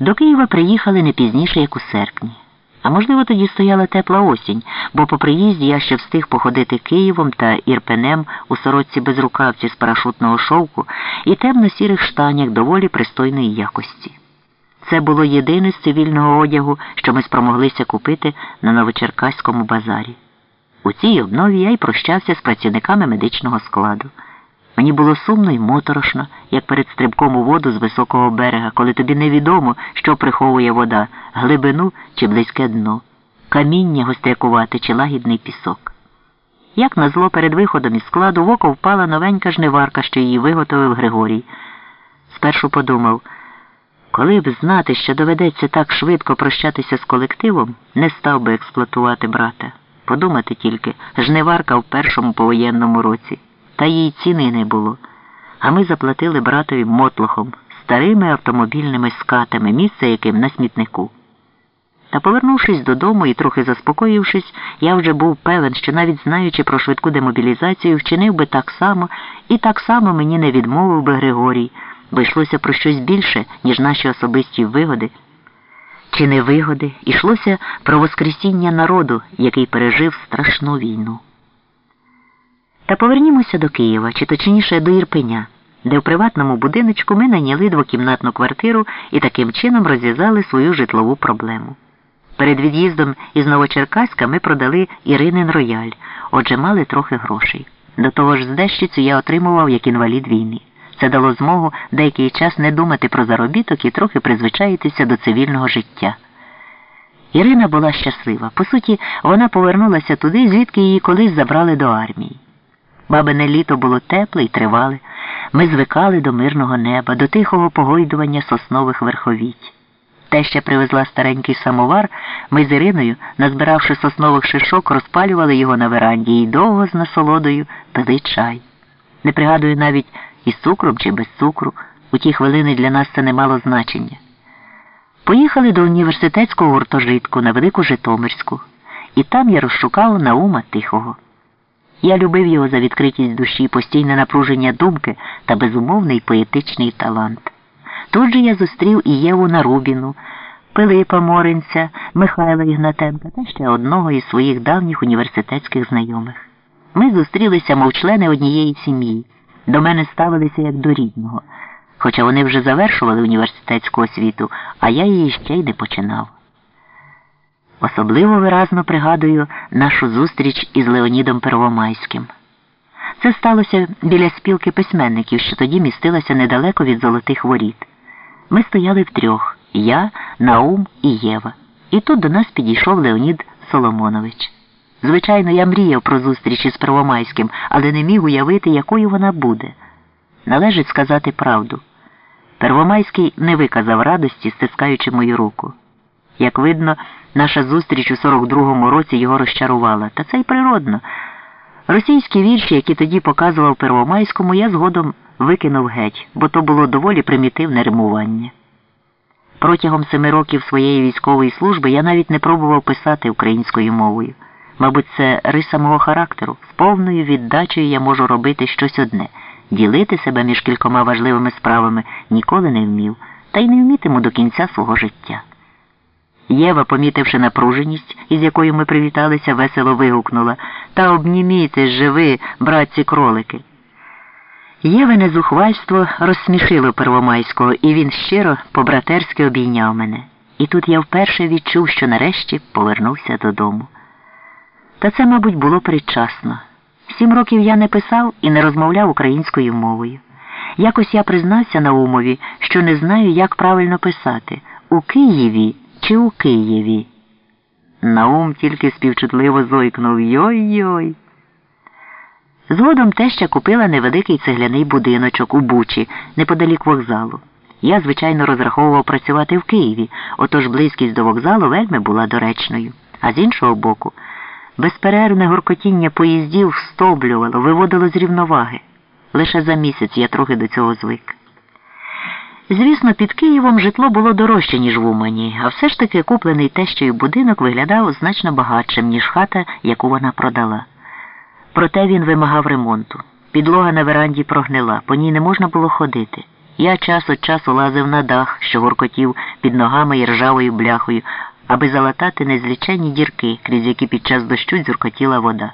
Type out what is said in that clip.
До Києва приїхали не пізніше, як у серпні. А можливо, тоді стояла тепла осінь, бо по приїзді я ще встиг походити Києвом та Ірпенем у сорочці без рукавці з парашутного шовку і темно-сірих штанях доволі пристойної якості. Це було єдине з цивільного одягу, що ми спромоглися купити на Новочеркаському базарі. У цій обнові я й прощався з працівниками медичного складу. Мені було сумно і моторошно, як перед стрибком у воду з високого берега, коли тобі невідомо, що приховує вода, глибину чи близьке дно, каміння гострякувати чи лагідний пісок. Як назло перед виходом із складу в око впала новенька жниварка, що її виготовив Григорій. Спершу подумав, коли б знати, що доведеться так швидко прощатися з колективом, не став би експлуатувати брата. Подумати тільки, жниварка в першому повоєнному році та їй ціни не було. А ми заплатили братові мотлохом, старими автомобільними скатами, місце яким на смітнику. Та, повернувшись додому і трохи заспокоївшись, я вже був певен, що навіть знаючи про швидку демобілізацію, вчинив би так само, і так само мені не відмовив би Григорій, бо йшлося про щось більше, ніж наші особисті вигоди. Чи не вигоди, йшлося про Воскресіння народу, який пережив страшну війну. Та повернімося до Києва, чи точніше до Ірпеня, де в приватному будиночку ми найняли двокімнатну квартиру і таким чином розв'язали свою житлову проблему. Перед від'їздом із Новочеркаська ми продали Іринин рояль, отже, мали трохи грошей. До того ж, здещицю я отримував як інвалід війни. Це дало змогу деякий час не думати про заробіток і трохи призвичаїтися до цивільного життя. Ірина була щаслива. По суті, вона повернулася туди, звідки її колись забрали до армії. Бабине літо було тепле і тривале. Ми звикали до мирного неба, до тихого погойдування соснових верховіть. Теща привезла старенький самовар, ми з Іриною, назбиравши соснових шишок, розпалювали його на веранді і довго з насолодою пили чай. Не пригадую навіть із цукром чи без цукру. У ті хвилини для нас це не мало значення. Поїхали до університетського гуртожитку на Велику Житомирську, і там я розшукав Наума Тихого. Я любив його за відкритість душі, постійне напруження думки та безумовний поетичний талант. Тут же я зустрів і Єву Нарубіну, Пилипа Моринця, Михайла Ігнатенка та ще одного із своїх давніх університетських знайомих. Ми зустрілися, мов члени однієї сім'ї. До мене ставилися як до рідного, хоча вони вже завершували університетську освіту, а я її ще й не починав. Особливо виразно пригадую нашу зустріч із Леонідом Первомайським. Це сталося біля спілки письменників, що тоді містилася недалеко від золотих воріт. Ми стояли втрьох я, Наум і Єва. І тут до нас підійшов Леонід Соломонович. Звичайно, я мріяв про зустріч із Первомайським, але не міг уявити, якою вона буде. Належить сказати правду. Первомайський не виказав радості, стискаючи мою руку. Як видно, наша зустріч у 42-му році його розчарувала, та це й природно. Російські вірші, які тоді показував Первомайському, я згодом викинув геть, бо то було доволі примітивне римування. Протягом семи років своєї військової служби я навіть не пробував писати українською мовою. Мабуть, це риса мого характеру. З повною віддачею я можу робити щось одне ділити себе між кількома важливими справами ніколи не вмів, та й не вмітиму до кінця свого життя. Єва, помітивши напруженість, із якою ми привіталися, весело вигукнула Та обніміться ж ви, братці кролики. Євине зухвальство розсмішило Первомайського, і він щиро по-братерськи обійняв мене. І тут я вперше відчув, що нарешті повернувся додому. Та це, мабуть, було передчасно. Сім років я не писав і не розмовляв українською мовою. Якось я признався на умові, що не знаю, як правильно писати у Києві чи у Києві. Наум тільки співчутливо зойкнув Йой-йой. Згодом теща купила невеликий цегляний будиночок у Бучі, неподалік вокзалу. Я, звичайно, розраховував працювати в Києві, отож близькість до вокзалу вельми була доречною. А з іншого боку, безперервне гуркотіння поїздів встоблювало, виводило з рівноваги. Лише за місяць я трохи до цього звик. Звісно, під Києвом житло було дорожче, ніж в Умані, а все ж таки куплений тещою будинок виглядав значно багатшим, ніж хата, яку вона продала. Проте він вимагав ремонту. Підлога на веранді прогнила, по ній не можна було ходити. Я час від часу лазив на дах, що гуркотів під ногами і ржавою бляхою, аби залатати незліченні дірки, крізь які під час дощу дзюркотіла вода.